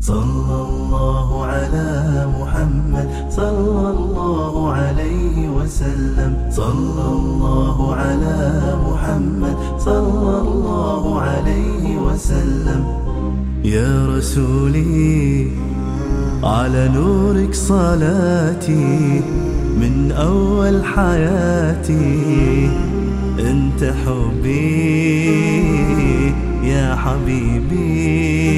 صلى الله على محمد صلى الله عليه وسلم. صلى الله على محمد صلى الله عليه وسلم. يا رسولي على نورك صلاتي من أول حياتي. أنت حبي يا حبيبي.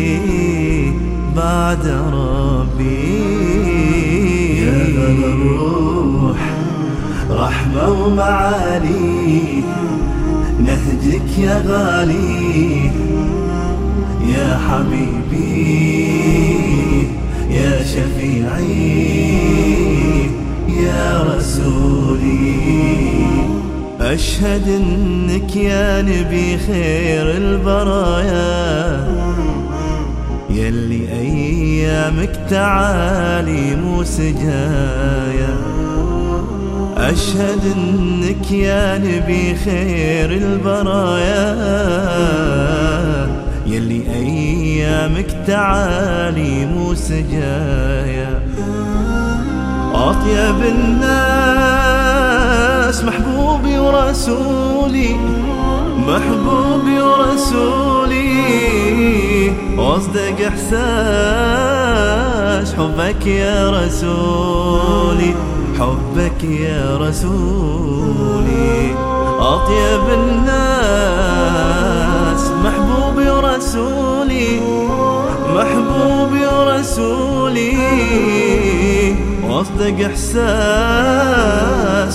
بعد ربي. يا غلا الروح رحمة ومعالي نهجك يا غالي. يا حبيبي يا شفيعي يا رسولي. أشهد إنك يا نبي خير البرايا. تعالي مو سجايا أشهد إنك يا نبي خير البرايا. يلي أيامك تعالي مو سجايا أطيب الناس محبوبي ورسولي محبوبي ورسولي. واصدق احساس حبك يا رسولي حبك يا رسولي. أطيب الناس محبوبي ورسولي محبوبي ورسولي وأصدق إحساس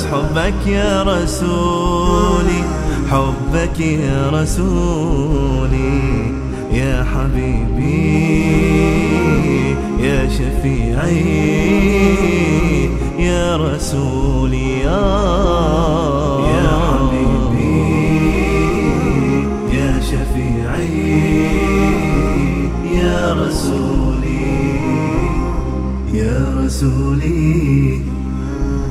حبك يا رسولي حبك يا رسولي. يا حبيبي يا شفيعي يا رسولي يا يا حبيبي يا شفيعي يا رسولي يا رسولي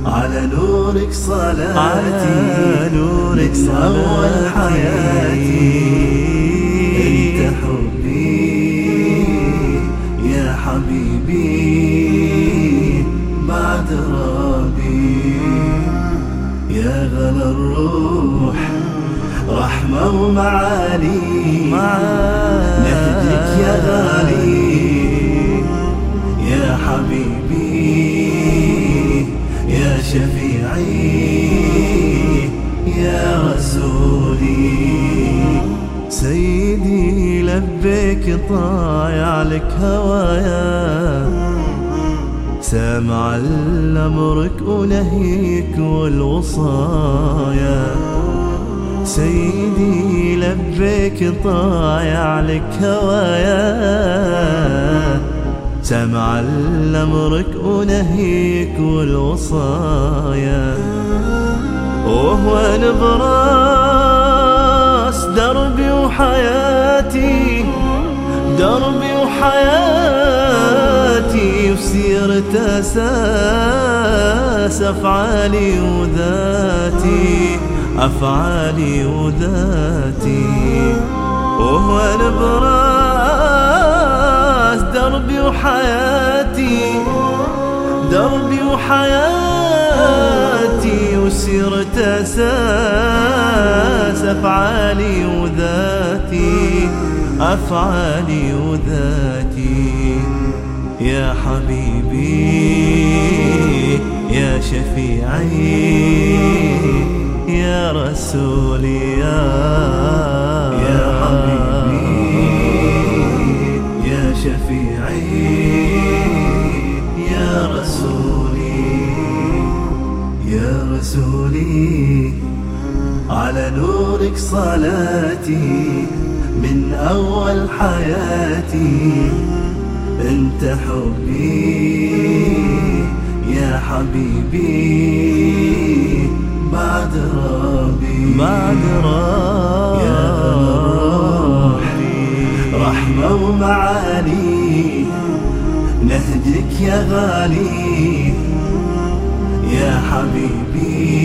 على نورك صلاتي على نورك من أول صلاتي. حياتي ربي يا غلا الروح رحمة ومعالي. نهجك يا غالي. يا حبيبي يا شفيعي يا رسولي. سيدي لبيك طايع لك هوايا. سامع الأمرك ونهيك والوصايا. سيدي لبيك طايع لك هوايا. سمع الأمرك ونهيك والوصايا. وهو نبراس دربي وحياتي دربي وحياتي. وسيرة أساس أفعالي وذاتي أفعالي وذاتي. وهو نبراس دربي وحياتي دربي وحياتي. وسيرة أساس أفعالي وذاتي أفعالي وذاتي. يا حبيبي يا شفيعي يا رسولي يا يا حبيبي يا شفيعي يا رسولي يا رسولي على نورك صلاتي من أول حياتي. انت حبي يا حبيبي بعد ربي. بعد يا ربي رحمة ومعالي نهجك يا غالي. يا حبيبي